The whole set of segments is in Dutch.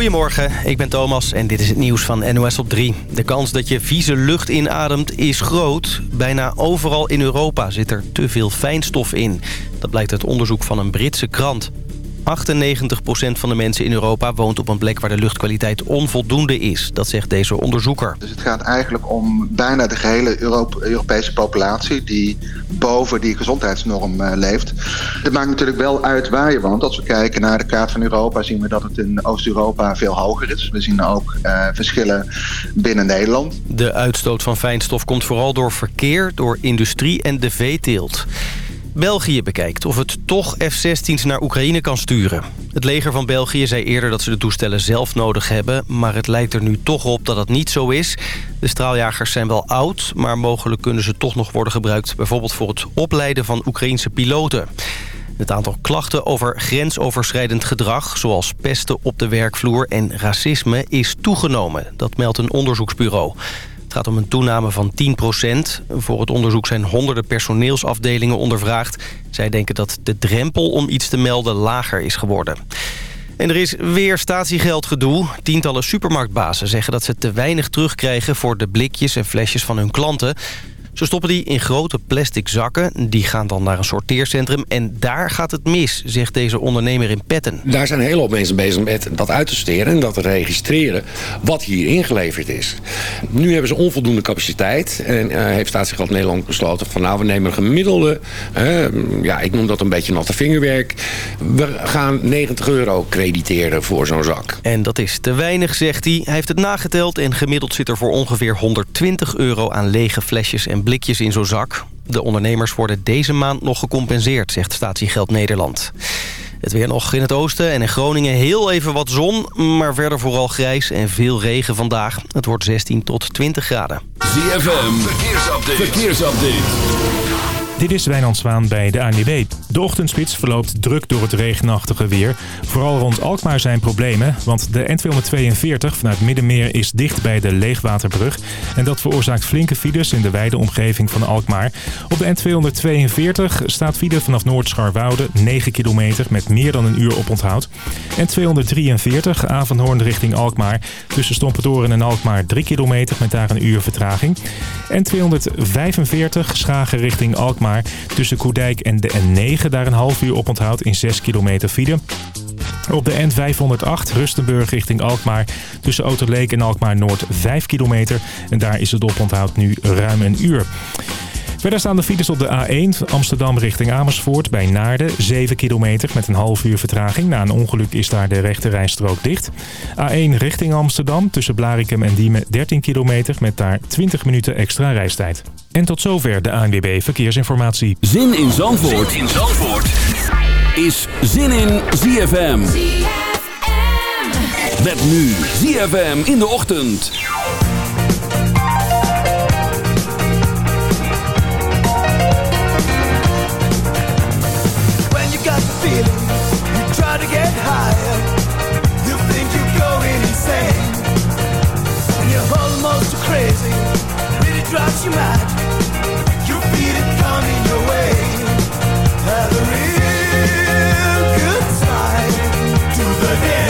Goedemorgen, ik ben Thomas en dit is het nieuws van NOS op 3. De kans dat je vieze lucht inademt is groot. Bijna overal in Europa zit er te veel fijnstof in. Dat blijkt uit onderzoek van een Britse krant. 98% van de mensen in Europa woont op een plek waar de luchtkwaliteit onvoldoende is. Dat zegt deze onderzoeker. Dus het gaat eigenlijk om bijna de gehele Europese populatie die boven die gezondheidsnorm uh, leeft. Het maakt natuurlijk wel uit waar je woont. Als we kijken naar de kaart van Europa zien we dat het in Oost-Europa veel hoger is. We zien ook uh, verschillen binnen Nederland. De uitstoot van fijnstof komt vooral door verkeer, door industrie en de veeteelt. België bekijkt of het toch F-16's naar Oekraïne kan sturen. Het leger van België zei eerder dat ze de toestellen zelf nodig hebben... maar het lijkt er nu toch op dat dat niet zo is. De straaljagers zijn wel oud, maar mogelijk kunnen ze toch nog worden gebruikt... bijvoorbeeld voor het opleiden van Oekraïnse piloten. Het aantal klachten over grensoverschrijdend gedrag... zoals pesten op de werkvloer en racisme is toegenomen. Dat meldt een onderzoeksbureau. Het gaat om een toename van 10% Voor het onderzoek zijn honderden personeelsafdelingen ondervraagd. Zij denken dat de drempel om iets te melden lager is geworden. En er is weer statiegeldgedoe. Tientallen supermarktbazen zeggen dat ze te weinig terugkrijgen... voor de blikjes en flesjes van hun klanten. Ze stoppen die in grote plastic zakken. Die gaan dan naar een sorteercentrum. En daar gaat het mis, zegt deze ondernemer in Petten. Daar zijn een hele hoop mensen bezig met dat uit te sorteren... en dat te registreren wat hier ingeleverd is. Nu hebben ze onvoldoende capaciteit. En uh, heeft Staatsgeld Nederland besloten van... nou, we nemen een gemiddelde... Uh, ja, ik noem dat een beetje natte vingerwerk. We gaan 90 euro crediteren voor zo'n zak. En dat is te weinig, zegt hij. Hij heeft het nageteld en gemiddeld zit er voor ongeveer 120 euro aan lege flesjes en blikjes in zo'n zak. De ondernemers worden deze maand nog gecompenseerd, zegt Statiegeld Nederland. Het weer nog in het oosten en in Groningen heel even wat zon... maar verder vooral grijs en veel regen vandaag. Het wordt 16 tot 20 graden. ZFM, verkeersupdate. Dit is Wijnand Zwaan bij de ANWB. De ochtendspits verloopt druk door het regenachtige weer. Vooral rond Alkmaar zijn problemen, want de N242 vanuit Middenmeer is dicht bij de Leegwaterbrug. En dat veroorzaakt flinke files in de wijde omgeving van Alkmaar. Op de N242 staat file vanaf Noord-Scharwoude 9 kilometer met meer dan een uur op onthoud. N243 Avanhoorn richting Alkmaar tussen Stompedoren en Alkmaar 3 kilometer met daar een uur vertraging. N245 Schagen richting Alkmaar Tussen Koedijk en de N9 daar een half uur op onthoudt in 6 kilometer file. Op de N508 Rustenburg richting Alkmaar. Tussen Autoleek en Alkmaar Noord 5 kilometer. En daar is het oponthoud nu ruim een uur. Verder staan de files op de A1 Amsterdam richting Amersfoort bij Naarden. 7 kilometer met een half uur vertraging. Na een ongeluk is daar de rechte rijstrook dicht. A1 richting Amsterdam tussen Blarikum en Diemen 13 kilometer met daar 20 minuten extra reistijd. En tot zover de ANWB Verkeersinformatie. Zin in Zandvoort, zin in Zandvoort. is Zin in ZFM. ZFM. Met nu ZFM in de ochtend. goes you crazy, really drives you mad. You feel it coming your way. Have a real good time to the end.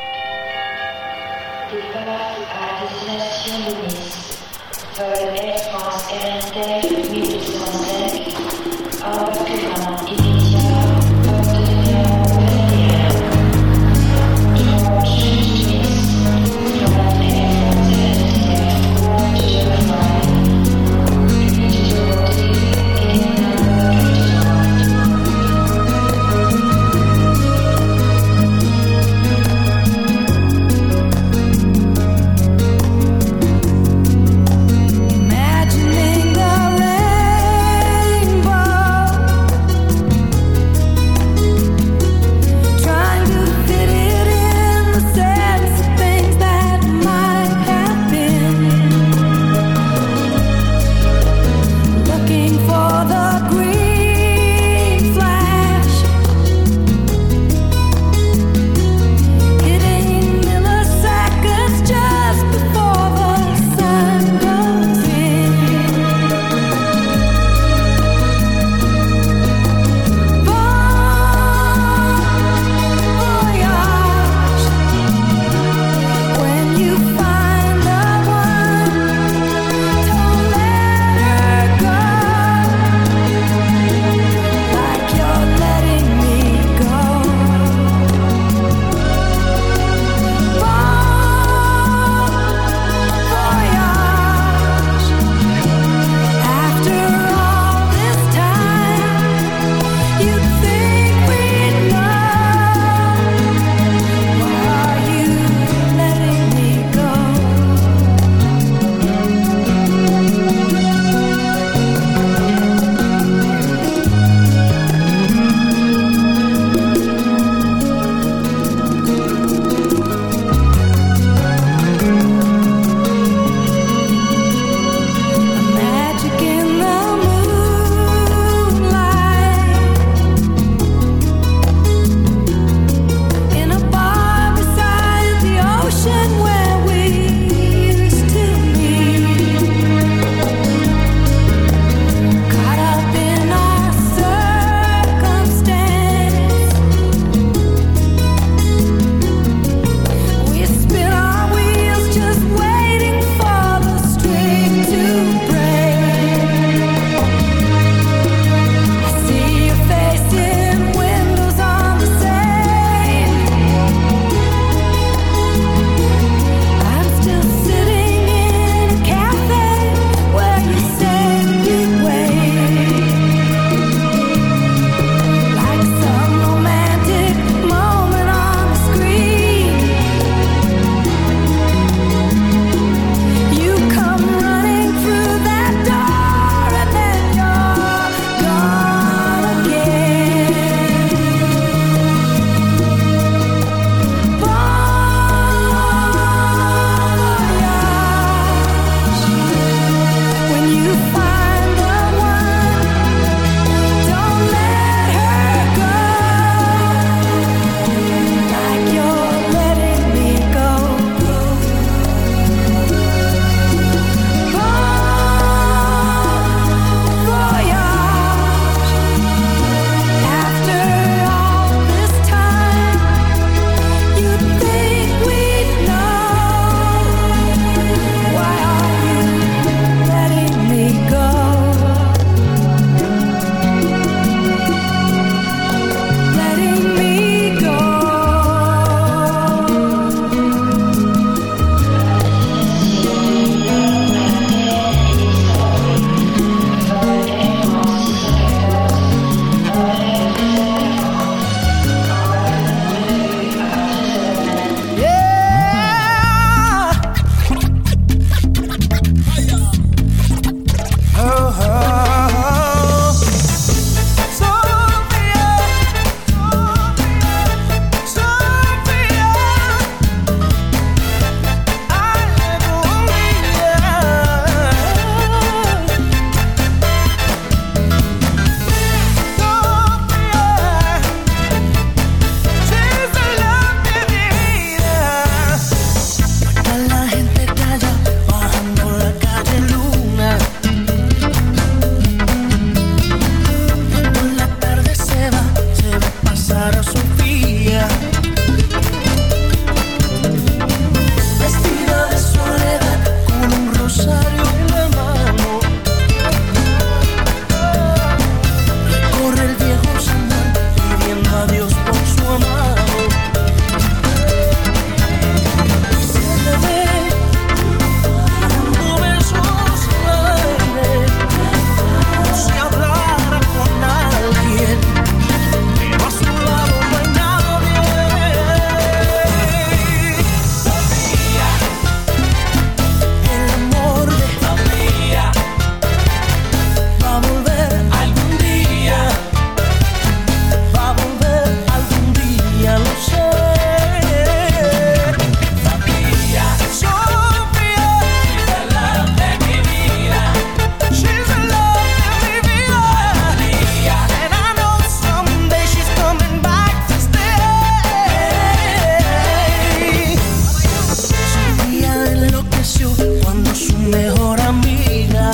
mejor amiga.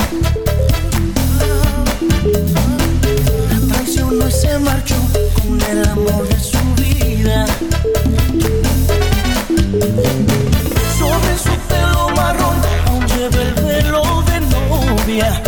La traicionó y se marchó con el amor de su vida. Sobre su pelo marrón aún lleva el velo de novia.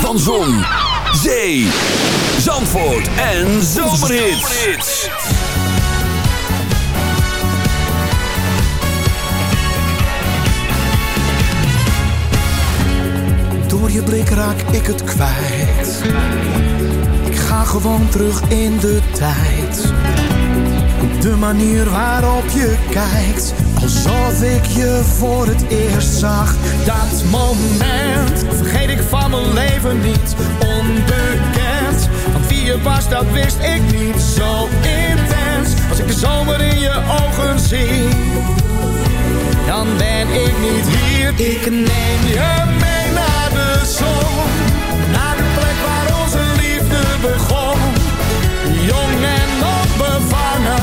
Van Zon, Zee, Zandvoort en Zomerhits. Door je blik raak ik het kwijt. Ik ga gewoon terug in de tijd. De manier waarop je kijkt, alsof ik je voor het eerst zag. Dat moment vergeet ik van mijn leven niet. Onbekend, want wie je was, dat wist ik niet. Zo intens, als ik de zomer in je ogen zie dan ben ik niet hier. Ik neem je mee naar de zon, naar de plek waar onze liefde begon. Jong en onbevangen,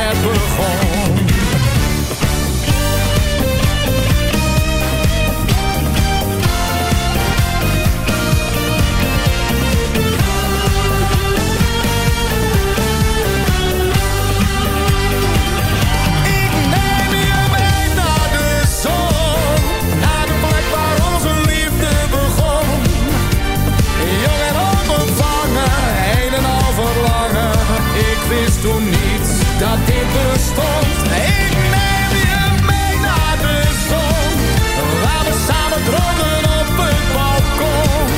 stond. Ik neem je mee naar de zon, waar we samen dromen op het balkon.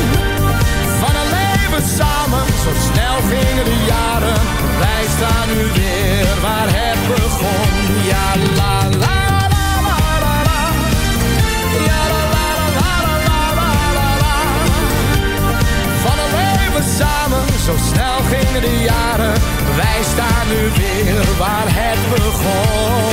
Van een leven samen, zo snel gingen de jaren. Wij staan nu weer waar het begon. Ja, la la. la Yeah la la la la la la Van alive Samen, zo snel gingen de jaren wij staan nu weer waar het begon.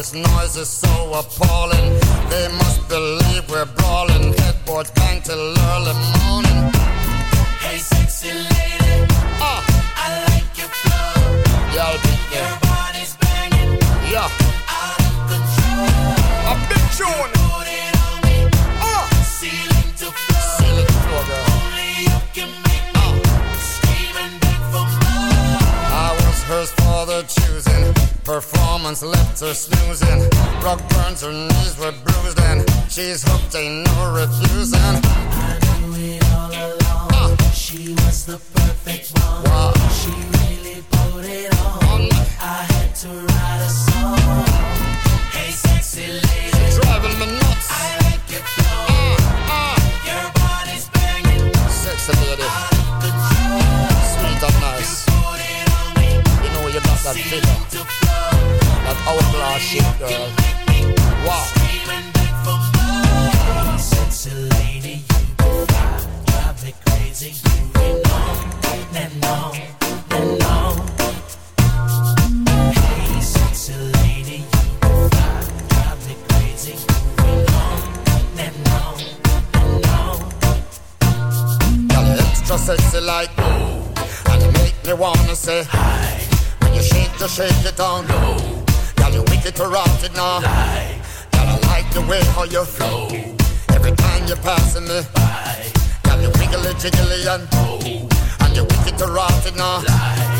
this noise is so appalling. They must body like ooh, and you make me wanna say hi. When you shake, you shake it down low. Girl, you wicked to rock it now. Lie. Girl, I like the way how you flow. Every time you're passing me by, girl, you wiggly jiggly and ooh, and you wicked to rock it now. Lie.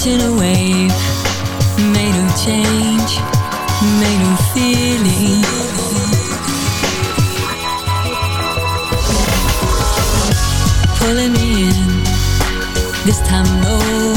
catching a wave made of change, made of feeling. Pulling me in, this time no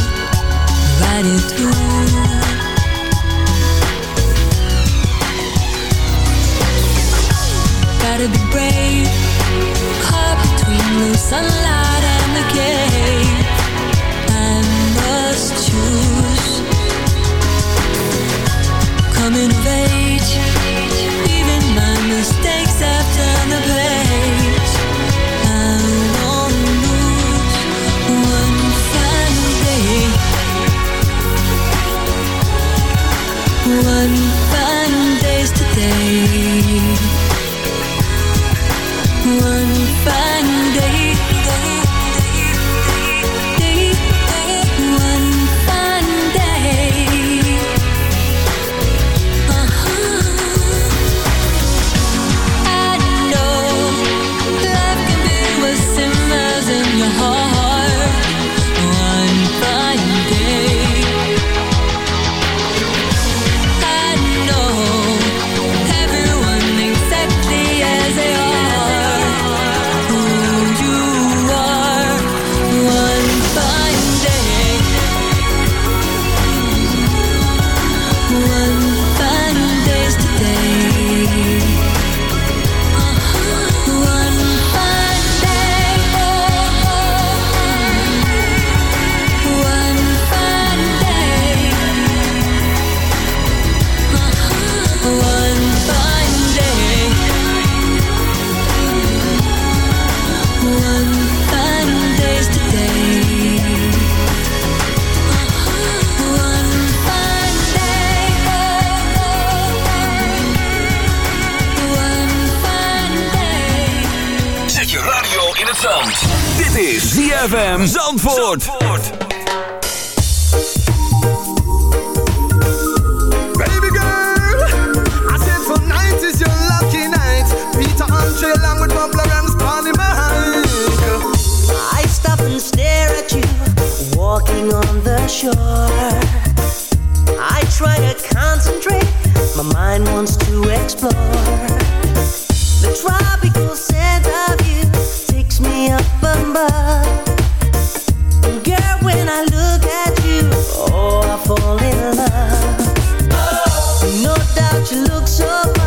show.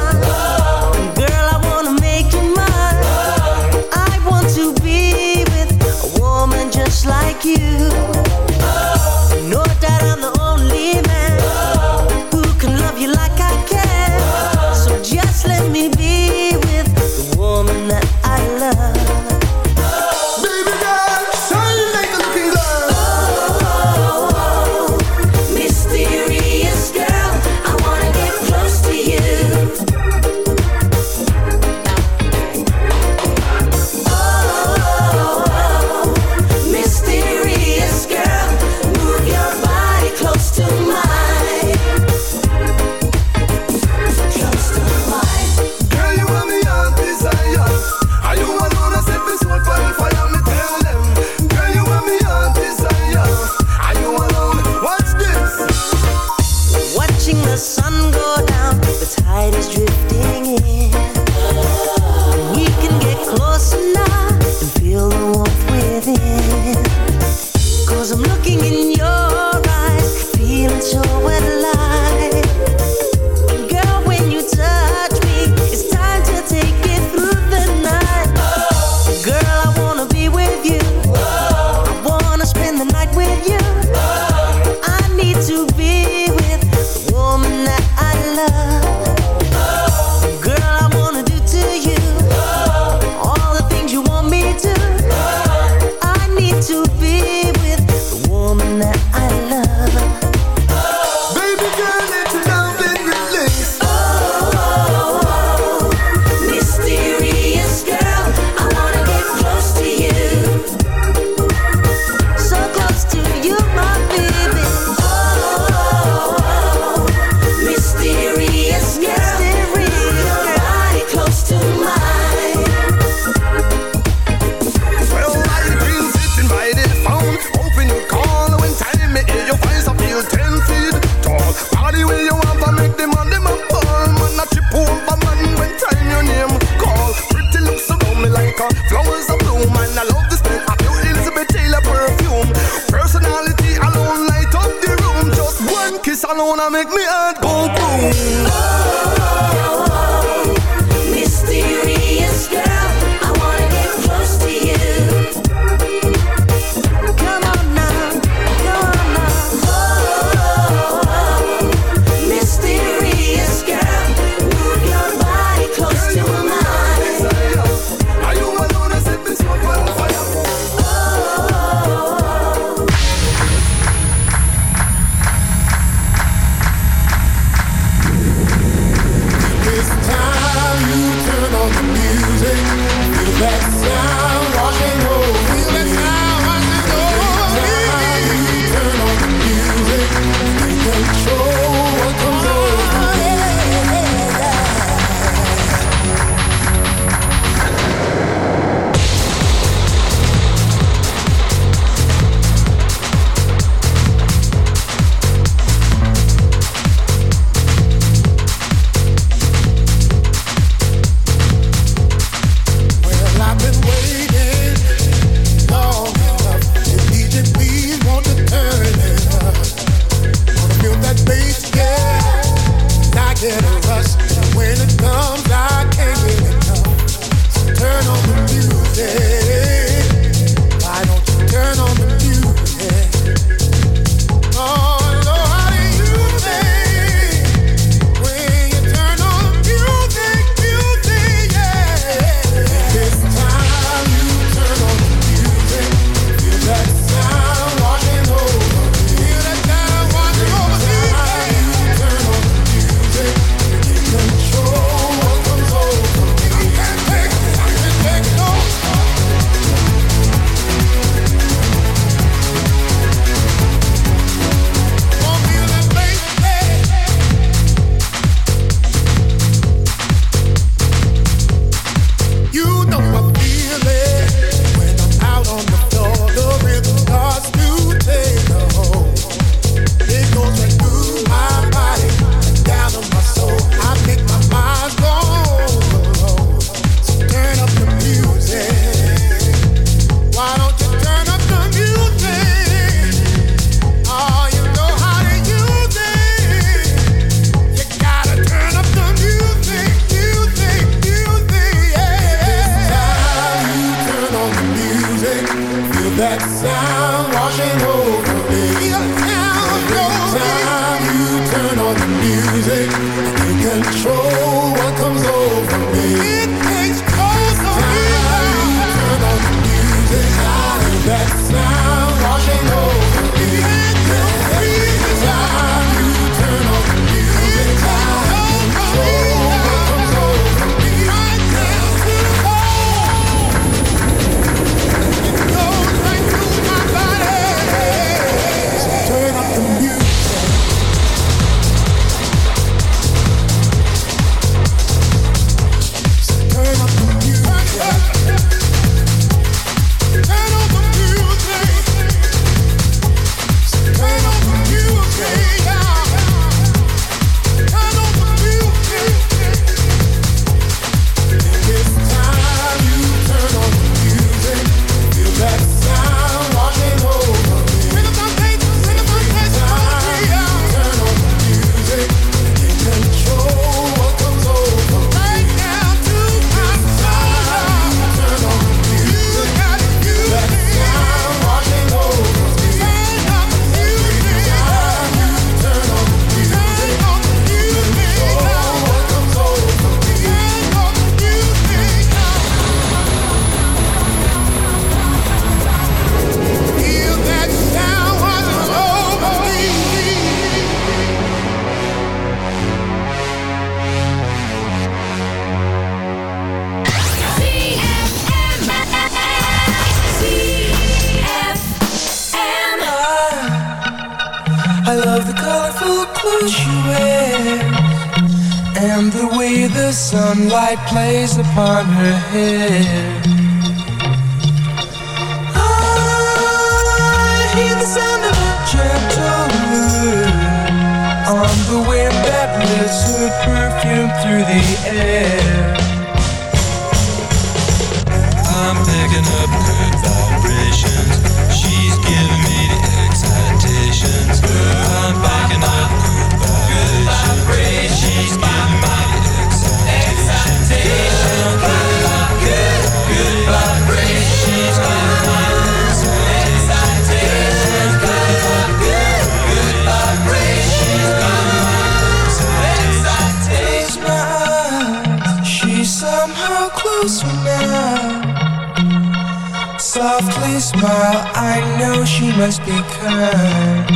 Must be kind.